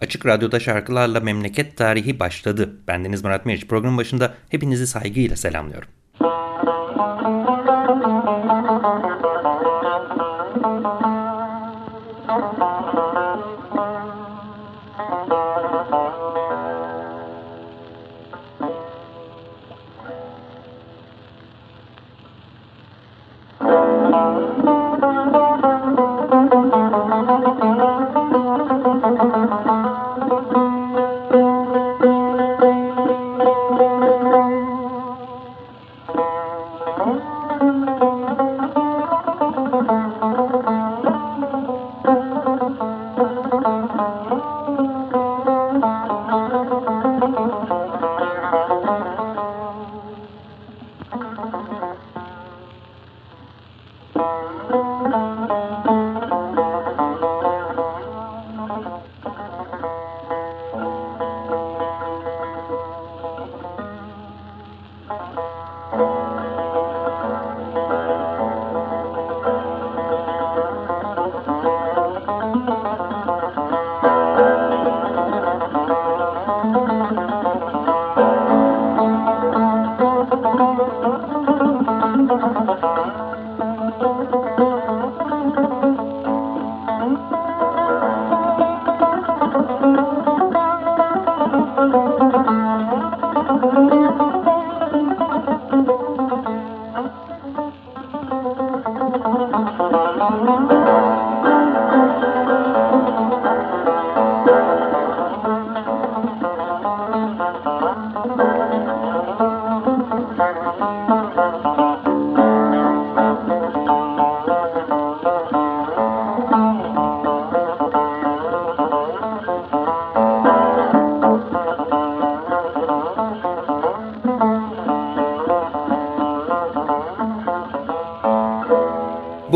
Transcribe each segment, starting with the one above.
Açık Radyo'da şarkılarla memleket tarihi başladı. Bendeniz Murat Meriç. Programın başında hepinizi saygıyla selamlıyorum.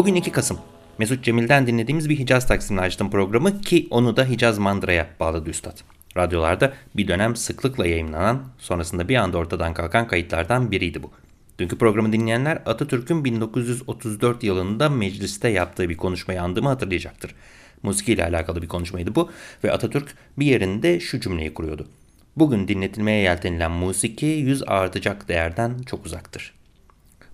Bugün 2 Kasım. Mesut Cemil'den dinlediğimiz bir Hicaz Taksim'le açtım programı ki onu da Hicaz Mandıra'ya bağladı üstad. Radyolarda bir dönem sıklıkla yayınlanan, sonrasında bir anda ortadan kalkan kayıtlardan biriydi bu. Dünkü programı dinleyenler Atatürk'ün 1934 yılında mecliste yaptığı bir konuşmayı andığımı hatırlayacaktır. Musiki ile alakalı bir konuşmaydı bu ve Atatürk bir yerinde şu cümleyi kuruyordu. Bugün dinletilmeye yeltenilen musiki yüz artacak değerden çok uzaktır.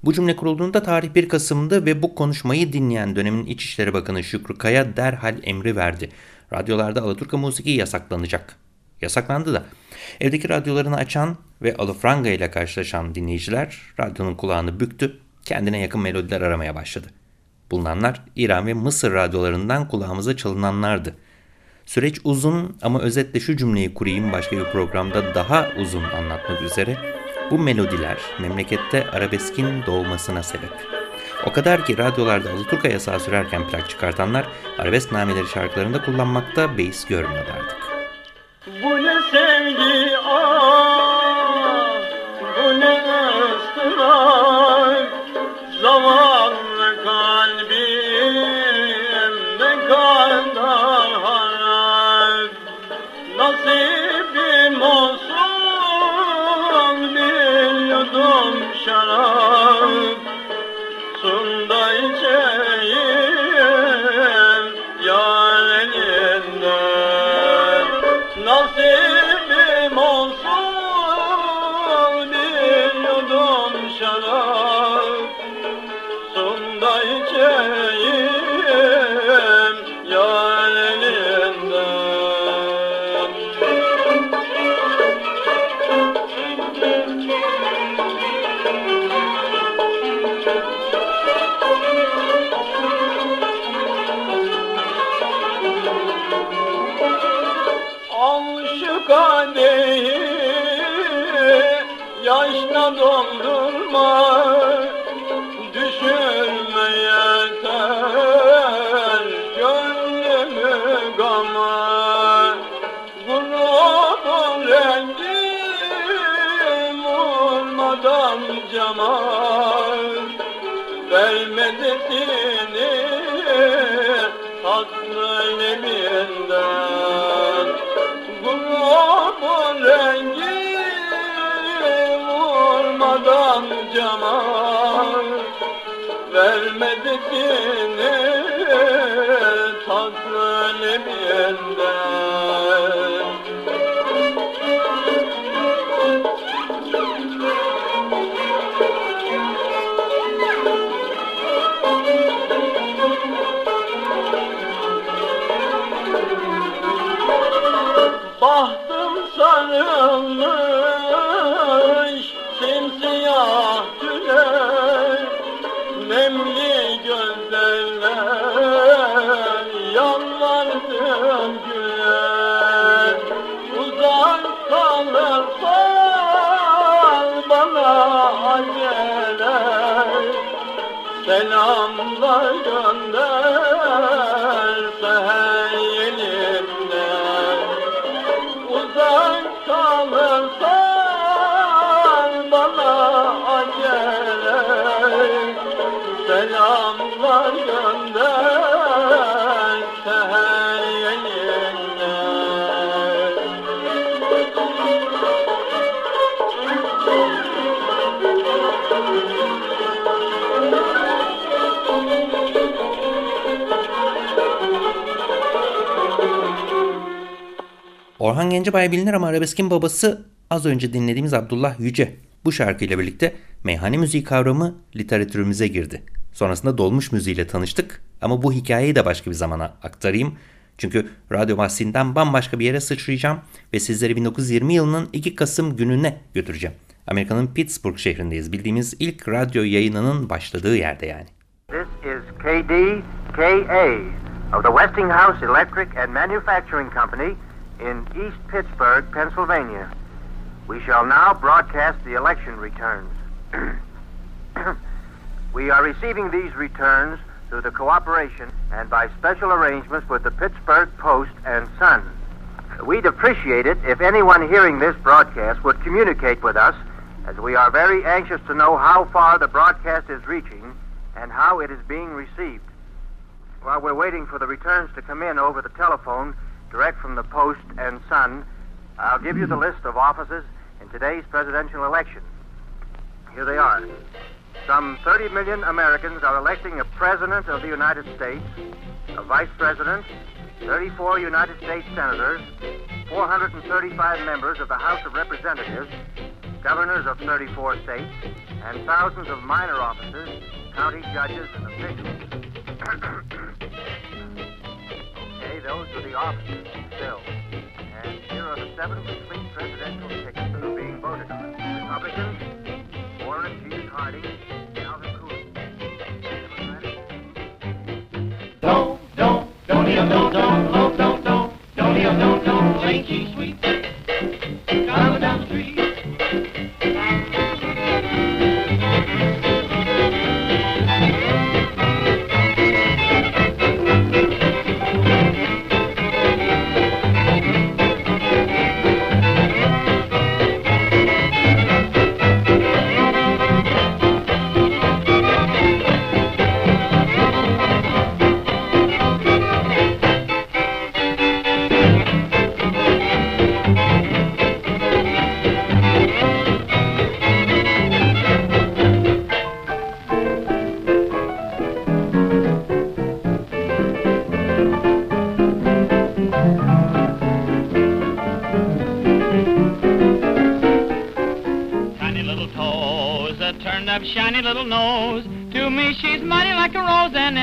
Bu cümle kurulduğunda tarih 1 Kasım'dı ve bu konuşmayı dinleyen dönemin İçişleri Bakanı Şükrü Kaya derhal emri verdi. Radyolarda Alaturka musiki yasaklanacak. Yasaklandı da. Evdeki radyolarını açan ve alafranga ile karşılaşan dinleyiciler radyonun kulağını büktü, kendine yakın melodiler aramaya başladı. Bulunanlar İran ve Mısır radyolarından kulağımıza çalınanlardı. Süreç uzun ama özetle şu cümleyi kurayım başka bir programda daha uzun anlatmak üzere. Bu melodiler memlekette arabeskin doğmasına sebep. O kadar ki radyolarda Alaturka yasağı sürerken plak çıkartanlar arabesk nameleri şarkılarında kullanmakta beis görmüyordu. Bu ne sevgi amcama vermedi dini Hakkı eliminden Gurumun rengi vurmadan cama Vermedi dini Hakkı eliminden Bahtım sarılmış Selamlar gönder seher yelinden Orhan Gencebay bilinir ama arabeskin babası az önce dinlediğimiz Abdullah Yüce. Bu şarkıyla birlikte meyhane müziği kavramı literatürümüze girdi. Sonrasında dolmuş müziğiyle tanıştık ama bu hikayeyi de başka bir zamana aktarayım. Çünkü radyo bahsinden bambaşka bir yere sıçrayacağım ve sizleri 1920 yılının 2 Kasım gününe götüreceğim. Amerika'nın Pittsburgh şehrindeyiz. Bildiğimiz ilk radyo yayınının başladığı yerde yani. This is KDKA of the Westinghouse Electric and Manufacturing Company in East Pittsburgh, Pennsylvania. We shall now broadcast the election returns. we are receiving these returns through the cooperation and by special arrangements with the Pittsburgh Post and Sun. We'd appreciate it if anyone hearing this broadcast would communicate with us, as we are very anxious to know how far the broadcast is reaching and how it is being received. While we're waiting for the returns to come in over the telephone, direct from the Post and Sun, I'll give you the list of offices in today's presidential election. Here they are. Some 30 million Americans are electing a President of the United States, a Vice President, 34 United States Senators, 435 members of the House of Representatives, governors of 34 states, and thousands of minor officers, county judges, and officials. okay, those are the officers still. And here are the seven complete presidential tickets that are being voted on. Stinky sweet.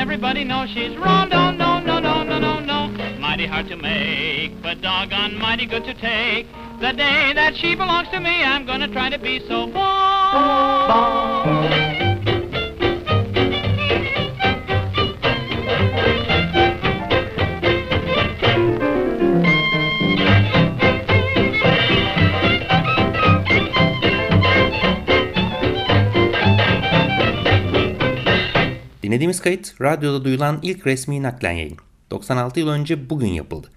Everybody knows she's wrong. No, no, no, no, no, no, no. Mighty hard to make, but doggone mighty good to take. The day that she belongs to me, I'm gonna try to be so bon. Kayıt radyoda duyulan ilk resmi naklen yayın. 96 yıl önce bugün yapıldı.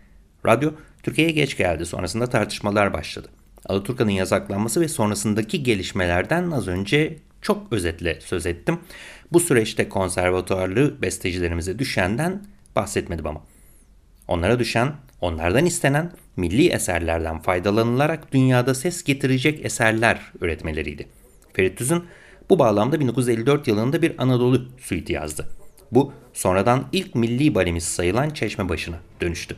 Radyo Türkiye'ye geç geldi sonrasında tartışmalar başladı. Alaturka'nın yasaklanması ve sonrasındaki gelişmelerden az önce çok özetle söz ettim. Bu süreçte konservatuarlı bestecilerimize düşenden bahsetmedim ama. Onlara düşen, onlardan istenen milli eserlerden faydalanılarak dünyada ses getirecek eserler üretmeleriydi. Ferit Düz'ün bu bağlamda 1954 yılında bir Anadolu suiti yazdı. Bu sonradan ilk milli balemiz sayılan Çeşmebaşı'na dönüştü.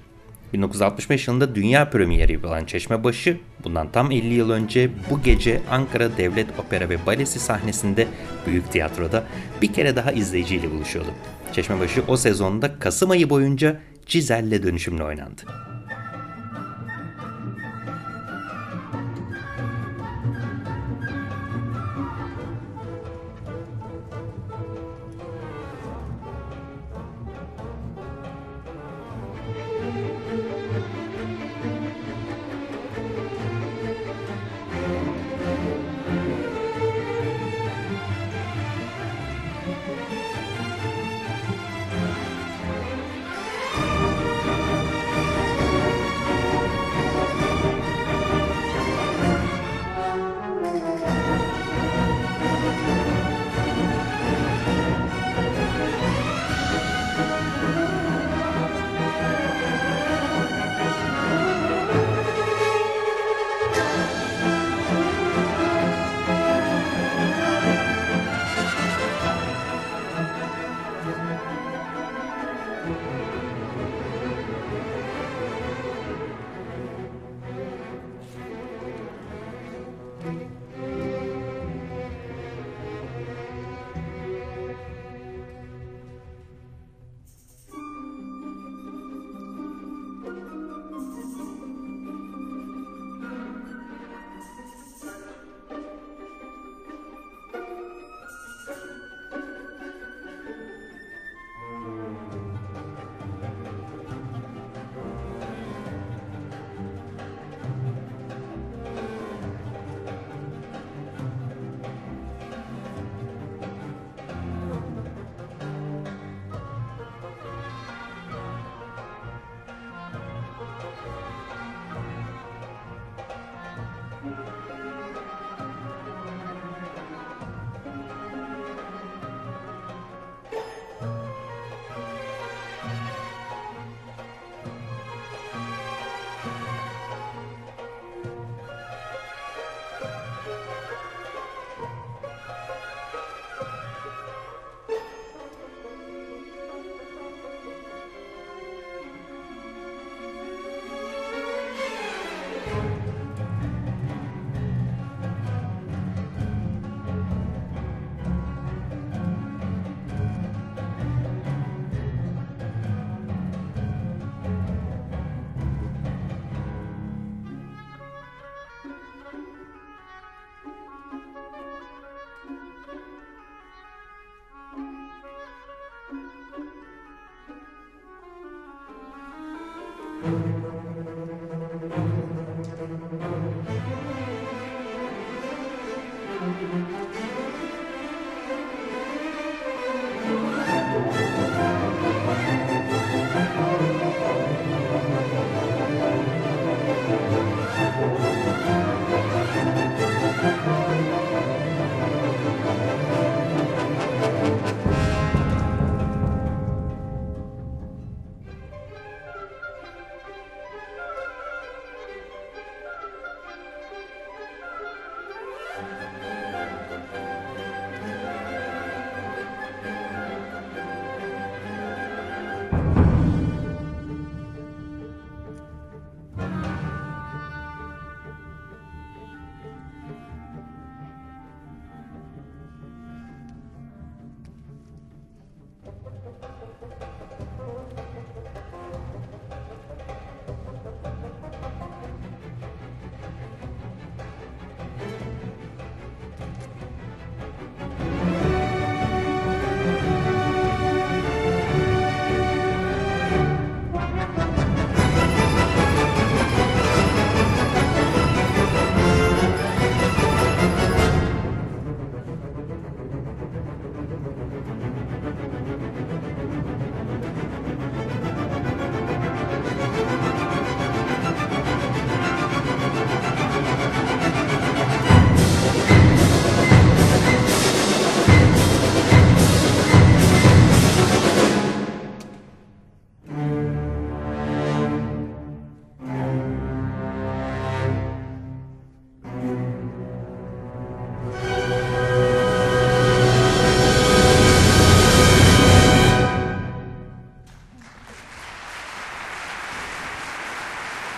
1965 yılında dünya premieri yapılan Çeşmebaşı, bundan tam 50 yıl önce bu gece Ankara Devlet Opera ve Balesi sahnesinde Büyük Tiyatro'da bir kere daha izleyiciyle buluşuyordu. Çeşmebaşı o sezonda Kasım ayı boyunca Cizel'le dönüşümle oynandı.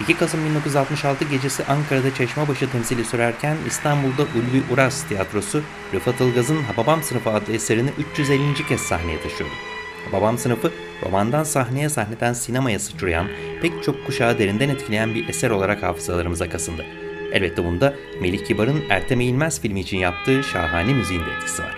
2 Kasım 1966 gecesi Ankara'da Çeşmebaşı temsili sürerken İstanbul'da Ulvi Uras Tiyatrosu Rıfat Ilgaz'ın Hababam Sınıfı adlı eserini 350. kez sahneye taşıyordu. Babam sınıfı romandan sahneye sahneden sinemaya sıçrayan, pek çok kuşağı derinden etkileyen bir eser olarak hafızalarımıza kasındı. Elbette bunda Melih Kibar'ın Ertem Eğilmez filmi için yaptığı şahane müziğin de etkisi var.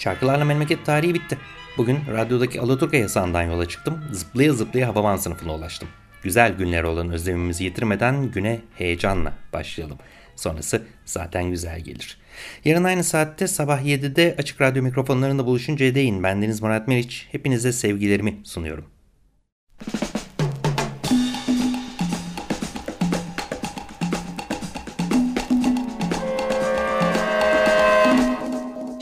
Şarkılarla memleket tarihi bitti. Bugün radyodaki Alaturka yasağından yola çıktım. Zıplaya zıplaya Hababam sınıfına ulaştım. Güzel günler olan özlemimizi yitirmeden güne heyecanla başlayalım. Sonrası zaten güzel gelir. Yarın aynı saatte sabah 7'de açık radyo mikrofonlarında buluşuncaya değin. Bendeniz Murat Meriç. Hepinize sevgilerimi sunuyorum.